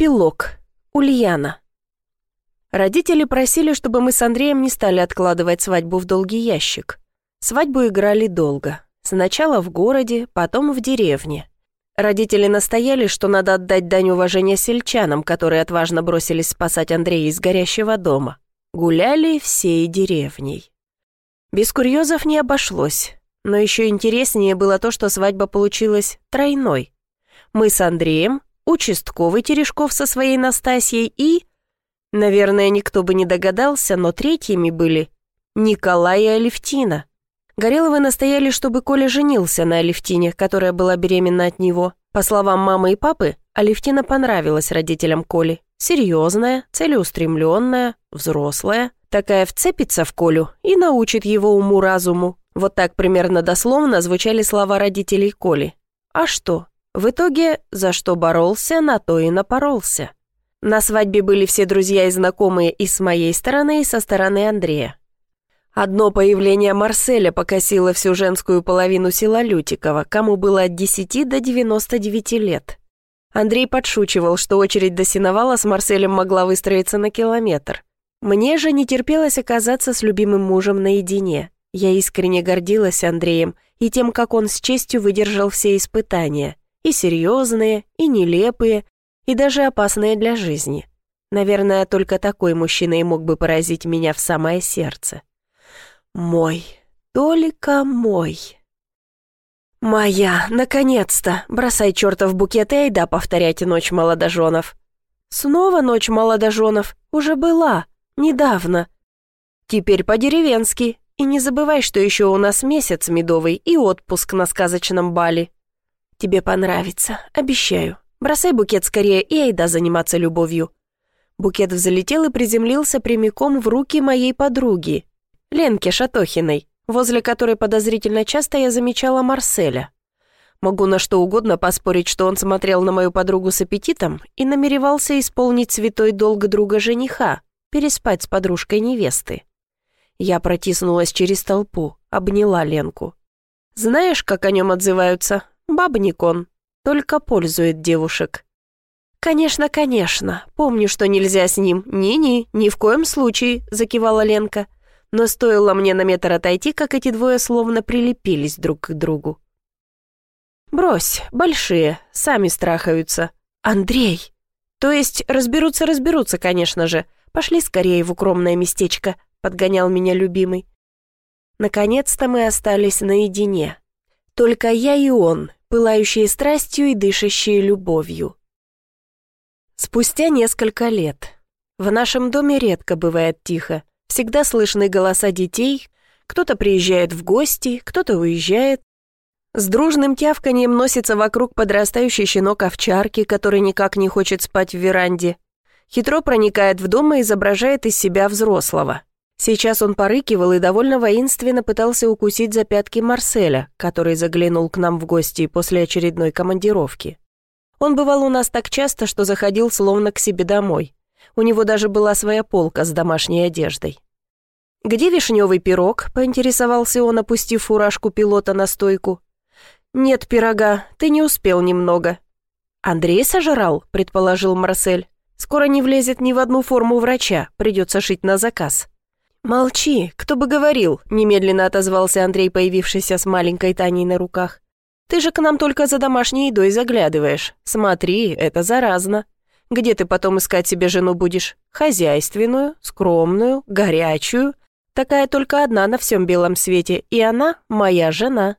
Эпилог. Ульяна. Родители просили, чтобы мы с Андреем не стали откладывать свадьбу в долгий ящик. Свадьбу играли долго. Сначала в городе, потом в деревне. Родители настояли, что надо отдать дань уважения сельчанам, которые отважно бросились спасать Андрея из горящего дома. Гуляли всей деревней. Без курьезов не обошлось. Но еще интереснее было то, что свадьба получилась тройной. Мы с Андреем, участковый Терешков со своей Настасьей и... Наверное, никто бы не догадался, но третьими были Николай и Алевтина. Гореловы настояли, чтобы Коля женился на Алевтине, которая была беременна от него. По словам мамы и папы, Алевтина понравилась родителям Коли. Серьезная, целеустремленная, взрослая. Такая вцепится в Колю и научит его уму-разуму. Вот так примерно дословно звучали слова родителей Коли. А что, в итоге, за что боролся, на то и напоролся. На свадьбе были все друзья и знакомые и с моей стороны, и со стороны Андрея. Одно появление Марселя покосило всю женскую половину села Лютикова, кому было от 10 до 99 лет. Андрей подшучивал, что очередь до сеновала с Марселем могла выстроиться на километр. Мне же не терпелось оказаться с любимым мужем наедине. Я искренне гордилась Андреем и тем, как он с честью выдержал все испытания. И серьезные, и нелепые, и даже опасные для жизни. Наверное, только такой мужчина и мог бы поразить меня в самое сердце. Мой, только мой. «Моя, наконец-то! Бросай чертов букет и айда повторяйте ночь молодоженов». «Снова ночь молодоженов? Уже была. Недавно. Теперь по-деревенски. И не забывай, что еще у нас месяц медовый и отпуск на сказочном бале». Тебе понравится, обещаю. Бросай букет скорее и айда заниматься любовью». Букет взлетел и приземлился прямиком в руки моей подруги, Ленке Шатохиной, возле которой подозрительно часто я замечала Марселя. Могу на что угодно поспорить, что он смотрел на мою подругу с аппетитом и намеревался исполнить святой долг друга-жениха, переспать с подружкой невесты. Я протиснулась через толпу, обняла Ленку. «Знаешь, как о нем отзываются? Бабник он, только пользует девушек. «Конечно, конечно. Помню, что нельзя с ним. Ни-ни, ни в коем случае», — закивала Ленка. Но стоило мне на метр отойти, как эти двое словно прилепились друг к другу. «Брось, большие, сами страхаются. Андрей!» «То есть разберутся-разберутся, конечно же. Пошли скорее в укромное местечко», — подгонял меня любимый. Наконец-то мы остались наедине. Только я и он, пылающие страстью и дышащие любовью. Спустя несколько лет. В нашем доме редко бывает тихо. Всегда слышны голоса детей, кто-то приезжает в гости, кто-то уезжает. С дружным тявканьем носится вокруг подрастающий щенок овчарки, который никак не хочет спать в веранде. Хитро проникает в дом и изображает из себя взрослого. Сейчас он порыкивал и довольно воинственно пытался укусить за пятки Марселя, который заглянул к нам в гости после очередной командировки. Он бывал у нас так часто, что заходил словно к себе домой. У него даже была своя полка с домашней одеждой. «Где вишневый пирог?» — поинтересовался он, опустив фуражку пилота на стойку. «Нет пирога, ты не успел немного». «Андрей сожрал?» — предположил Марсель. «Скоро не влезет ни в одну форму врача, придется шить на заказ». «Молчи, кто бы говорил», — немедленно отозвался Андрей, появившийся с маленькой Таней на руках. «Ты же к нам только за домашней едой заглядываешь. Смотри, это заразно. Где ты потом искать себе жену будешь? Хозяйственную, скромную, горячую. Такая только одна на всем белом свете, и она моя жена».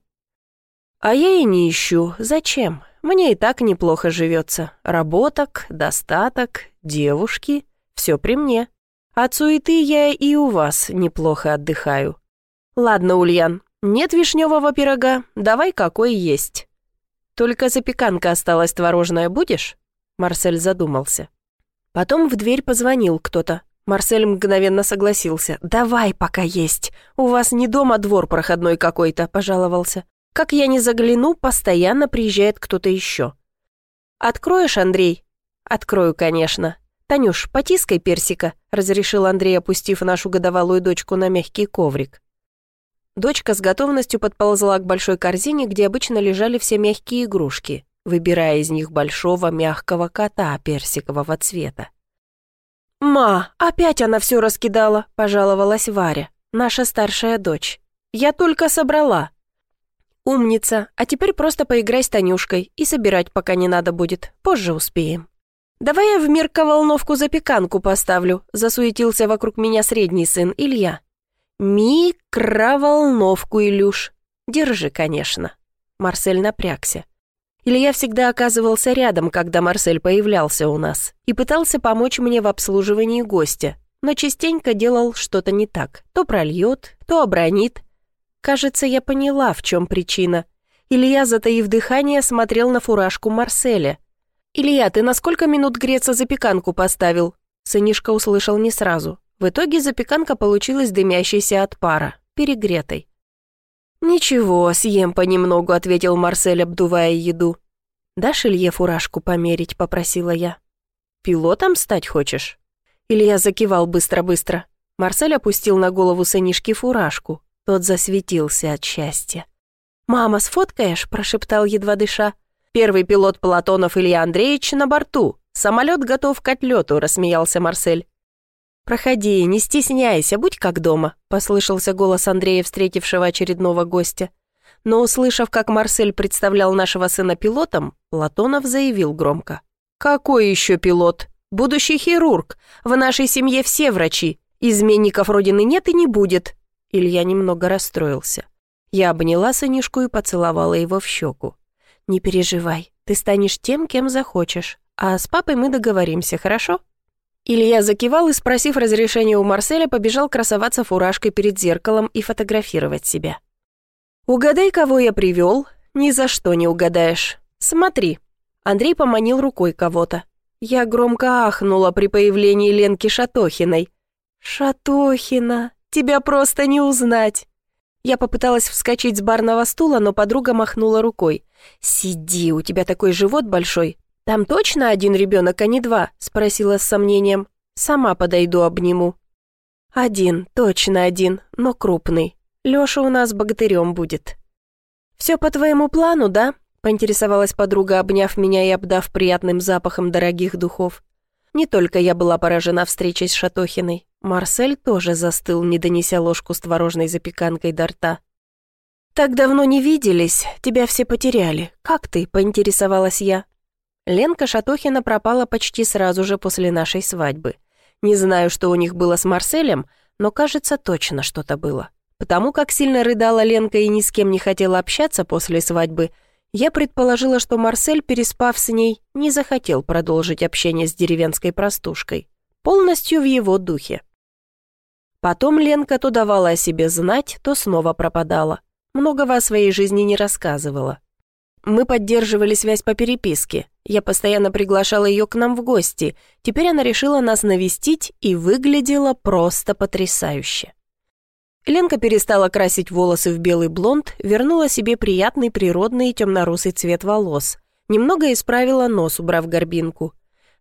«А я и не ищу. Зачем? Мне и так неплохо живется. Работок, достаток, девушки. Все при мне». От суеты я и у вас неплохо отдыхаю. Ладно, Ульян, нет вишневого пирога, давай какой есть. Только запеканка осталась творожная будешь? Марсель задумался. Потом в дверь позвонил кто-то. Марсель мгновенно согласился. «Давай, пока есть. У вас не дома двор проходной какой-то», — пожаловался. «Как я не загляну, постоянно приезжает кто-то еще». «Откроешь, Андрей?» «Открою, конечно. «Танюш, потискай персика», — разрешил Андрей, опустив нашу годовалую дочку на мягкий коврик. Дочка с готовностью подползла к большой корзине, где обычно лежали все мягкие игрушки. выбирая из них большого мягкого кота персикового цвета. «Ма, опять она все раскидала», — пожаловалась Варя, наша старшая дочь. «Я только собрала». «Умница, а теперь просто поиграй с Танюшкой и собирать пока не надо будет, позже успеем». «Давай я в мирковолновку запеканку поставлю», — засуетился вокруг меня средний сын Илья. «Микроволновку, Илюш. Держи, конечно». Марсель напрягся. Илья всегда оказывался рядом, когда Марсель появлялся у нас, и пытался помочь мне в обслуживании гостя, но частенько делал что-то не так. То прольет, то обронит. Кажется, я поняла, в чем причина. Илья, затаив дыхание, смотрел на фуражку Марселя — «Илья, ты на сколько минут греться запеканку поставил?» Сынишка услышал не сразу. В итоге запеканка получилась дымящейся от пара, перегретой. «Ничего, съем понемногу», — ответил Марсель, обдувая еду. «Дашь Илье фуражку померить?» — попросила я. «Пилотом стать хочешь?» Илья закивал быстро-быстро. Марсель опустил на голову сынишки фуражку. Тот засветился от счастья. «Мама, сфоткаешь?» – прошептал, едва дыша. Первый пилот Платонов Илья Андреевич на борту. Самолет готов к отлету», — рассмеялся Марсель. «Проходи, не стесняйся, будь как дома», — послышался голос Андрея, встретившего очередного гостя. Но, услышав, как Марсель представлял нашего сына пилотом, Платонов заявил громко. «Какой еще пилот? Будущий хирург. В нашей семье все врачи. Изменников родины нет и не будет». Илья немного расстроился. Я обняла сынишку и поцеловала его в щеку. «Не переживай, ты станешь тем, кем захочешь, а с папой мы договоримся, хорошо?» Илья закивал и, спросив разрешения у Марселя, побежал красоваться фуражкой перед зеркалом и фотографировать себя. «Угадай, кого я привел? Ни за что не угадаешь. Смотри». Андрей поманил рукой кого-то. Я громко ахнула при появлении Ленки Шатохиной. «Шатохина, тебя просто не узнать!» Я попыталась вскочить с барного стула, но подруга махнула рукой. «Сиди, у тебя такой живот большой. Там точно один ребенок, а не два?» — спросила с сомнением. «Сама подойду, обниму». «Один, точно один, но крупный. Лёша у нас богатырем будет». «Все по твоему плану, да?» — поинтересовалась подруга, обняв меня и обдав приятным запахом дорогих духов. Не только я была поражена встречей с Шатохиной. Марсель тоже застыл, не донеся ложку с творожной запеканкой до рта. «Так давно не виделись, тебя все потеряли. Как ты?» – поинтересовалась я. Ленка Шатохина пропала почти сразу же после нашей свадьбы. Не знаю, что у них было с Марселем, но, кажется, точно что-то было. Потому как сильно рыдала Ленка и ни с кем не хотела общаться после свадьбы, я предположила, что Марсель, переспав с ней, не захотел продолжить общение с деревенской простушкой. Полностью в его духе. Потом Ленка то давала о себе знать, то снова пропадала многого о своей жизни не рассказывала. Мы поддерживали связь по переписке. Я постоянно приглашала ее к нам в гости. Теперь она решила нас навестить и выглядела просто потрясающе. Ленка перестала красить волосы в белый блонд, вернула себе приятный природный темно-русый цвет волос. Немного исправила нос, убрав горбинку.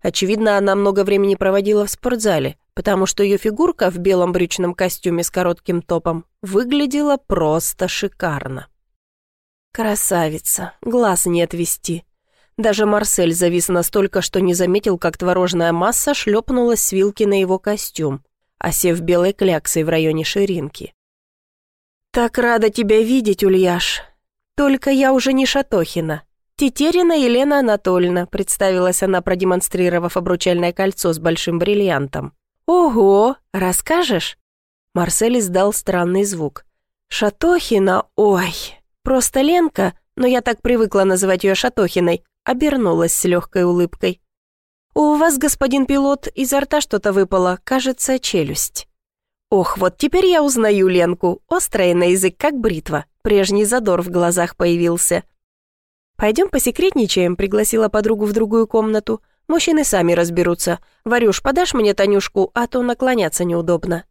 Очевидно, она много времени проводила в спортзале, потому что ее фигурка в белом брючном костюме с коротким топом выглядела просто шикарно. Красавица, глаз не отвести. Даже Марсель завис настолько, что не заметил, как творожная масса шлепнулась с вилки на его костюм, осев белой кляксой в районе ширинки. «Так рада тебя видеть, Ульяш. Только я уже не Шатохина. Тетерина Елена Анатольевна», представилась она, продемонстрировав обручальное кольцо с большим бриллиантом. «Ого, расскажешь?» Марсель издал странный звук. «Шатохина, ой, просто Ленка, но я так привыкла называть ее Шатохиной», обернулась с легкой улыбкой. «У вас, господин пилот, изо рта что-то выпало, кажется, челюсть». «Ох, вот теперь я узнаю Ленку, острая на язык, как бритва». Прежний задор в глазах появился. «Пойдем посекретничаем», — пригласила подругу в другую комнату. Мужчины сами разберутся. Варюш, подашь мне Танюшку, а то наклоняться неудобно.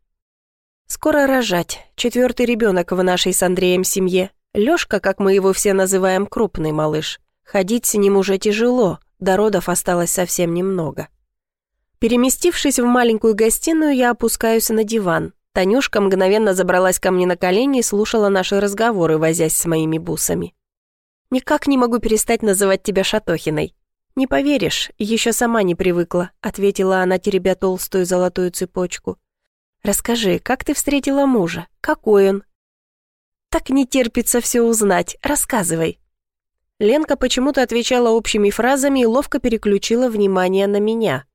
Скоро рожать. Четвертый ребенок в нашей с Андреем семье. Лёшка, как мы его все называем, крупный малыш. Ходить с ним уже тяжело, до родов осталось совсем немного. Переместившись в маленькую гостиную, я опускаюсь на диван. Танюшка мгновенно забралась ко мне на колени и слушала наши разговоры, возясь с моими бусами. Никак не могу перестать называть тебя Шатохиной. Не поверишь, еще сама не привыкла, ответила она, теребя толстую золотую цепочку. Расскажи, как ты встретила мужа? Какой он? Так не терпится все узнать. Рассказывай. Ленка почему-то отвечала общими фразами и ловко переключила внимание на меня.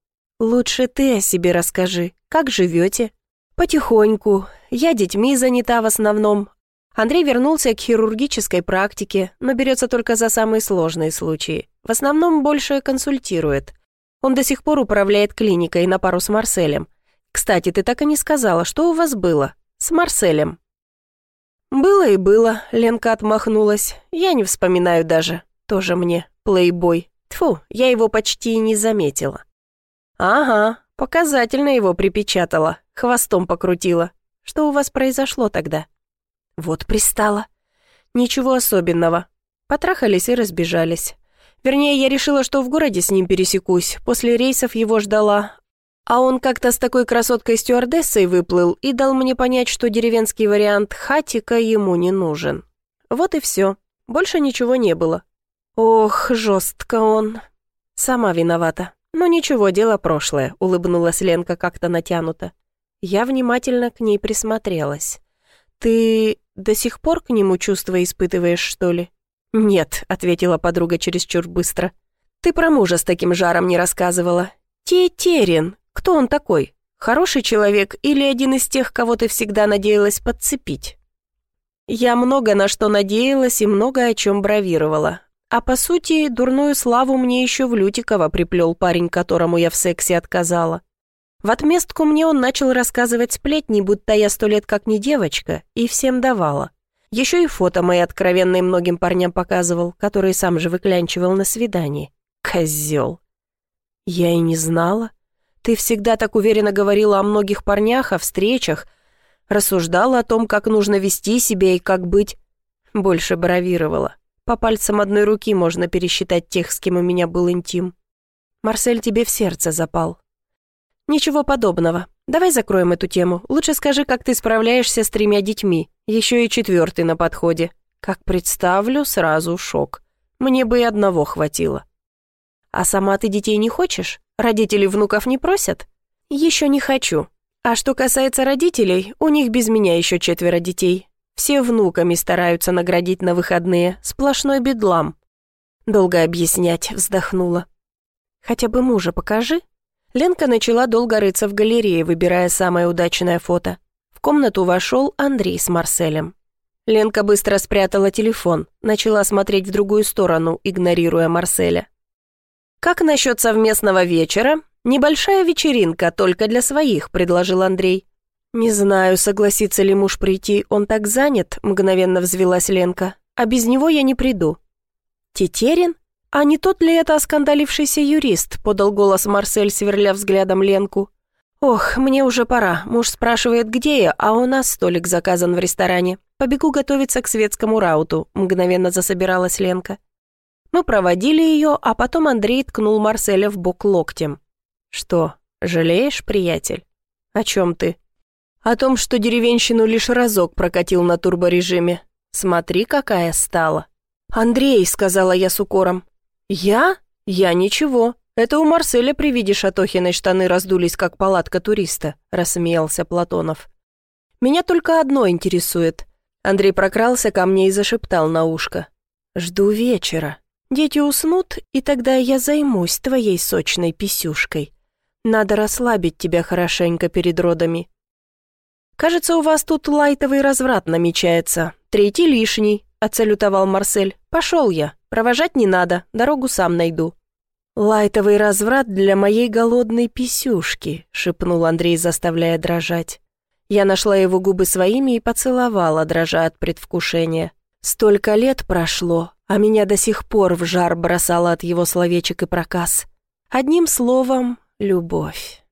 «Лучше ты о себе расскажи. Как живете?» «Потихоньку. Я детьми занята в основном. Андрей вернулся к хирургической практике, но берется только за самые сложные случаи. В основном больше консультирует. Он до сих пор управляет клиникой на пару с Марселем. Кстати, ты так и не сказала, что у вас было с Марселем. «Было и было», — Ленка отмахнулась. «Я не вспоминаю даже. Тоже мне, плейбой. Тфу, я его почти и не заметила». «Ага, показательно его припечатала, хвостом покрутила. Что у вас произошло тогда?» Вот пристала. Ничего особенного. Потрахались и разбежались. Вернее, я решила, что в городе с ним пересекусь. После рейсов его ждала. А он как-то с такой красоткой-стюардессой выплыл и дал мне понять, что деревенский вариант хатика ему не нужен. Вот и все. Больше ничего не было. Ох, жестко он. Сама виновата. Но ничего, дело прошлое, улыбнулась Ленка как-то натянуто. Я внимательно к ней присмотрелась. «Ты до сих пор к нему чувства испытываешь, что ли?» «Нет», — ответила подруга чересчур быстро. «Ты про мужа с таким жаром не рассказывала. Тетерин, кто он такой? Хороший человек или один из тех, кого ты всегда надеялась подцепить?» Я много на что надеялась и много о чем бравировала. А по сути, дурную славу мне еще в Лютикова приплел парень, которому я в сексе отказала. В отместку мне он начал рассказывать сплетни, будто я сто лет как не девочка, и всем давала. Еще и фото мои откровенные многим парням показывал, которые сам же выклянчивал на свидании. Козел. Я и не знала. Ты всегда так уверенно говорила о многих парнях, о встречах, рассуждала о том, как нужно вести себя и как быть. Больше бравировала. По пальцам одной руки можно пересчитать тех, с кем у меня был интим. Марсель тебе в сердце запал. «Ничего подобного. Давай закроем эту тему. Лучше скажи, как ты справляешься с тремя детьми. Еще и четвертый на подходе. Как представлю, сразу шок. Мне бы и одного хватило». «А сама ты детей не хочешь? Родители внуков не просят?» «Еще не хочу. А что касается родителей, у них без меня еще четверо детей. Все внуками стараются наградить на выходные. Сплошной бедлам». «Долго объяснять», — вздохнула. «Хотя бы мужа покажи», Ленка начала долго рыться в галерее, выбирая самое удачное фото. В комнату вошел Андрей с Марселем. Ленка быстро спрятала телефон, начала смотреть в другую сторону, игнорируя Марселя. «Как насчет совместного вечера? Небольшая вечеринка, только для своих», — предложил Андрей. «Не знаю, согласится ли муж прийти, он так занят», — мгновенно взвелась Ленка. «А без него я не приду». «Тетерин? «А не тот ли это оскандалившийся юрист?» — подал голос Марсель, сверля взглядом Ленку. «Ох, мне уже пора. Муж спрашивает, где я, а у нас столик заказан в ресторане. Побегу готовиться к светскому рауту», — мгновенно засобиралась Ленка. Мы проводили ее, а потом Андрей ткнул Марселя в бок локтем. «Что, жалеешь, приятель?» «О чем ты?» «О том, что деревенщину лишь разок прокатил на турборежиме. Смотри, какая стала». «Андрей», — сказала я с укором, «Я? Я ничего. Это у Марселя при виде Шатохиной штаны раздулись, как палатка туриста», — рассмеялся Платонов. «Меня только одно интересует». Андрей прокрался ко мне и зашептал на ушко. «Жду вечера. Дети уснут, и тогда я займусь твоей сочной писюшкой. Надо расслабить тебя хорошенько перед родами». «Кажется, у вас тут лайтовый разврат намечается. Третий лишний», — отсалютовал Марсель. «Пошел я». Провожать не надо, дорогу сам найду». «Лайтовый разврат для моей голодной писюшки», — шепнул Андрей, заставляя дрожать. Я нашла его губы своими и поцеловала, дрожа от предвкушения. Столько лет прошло, а меня до сих пор в жар бросало от его словечек и проказ. Одним словом, любовь.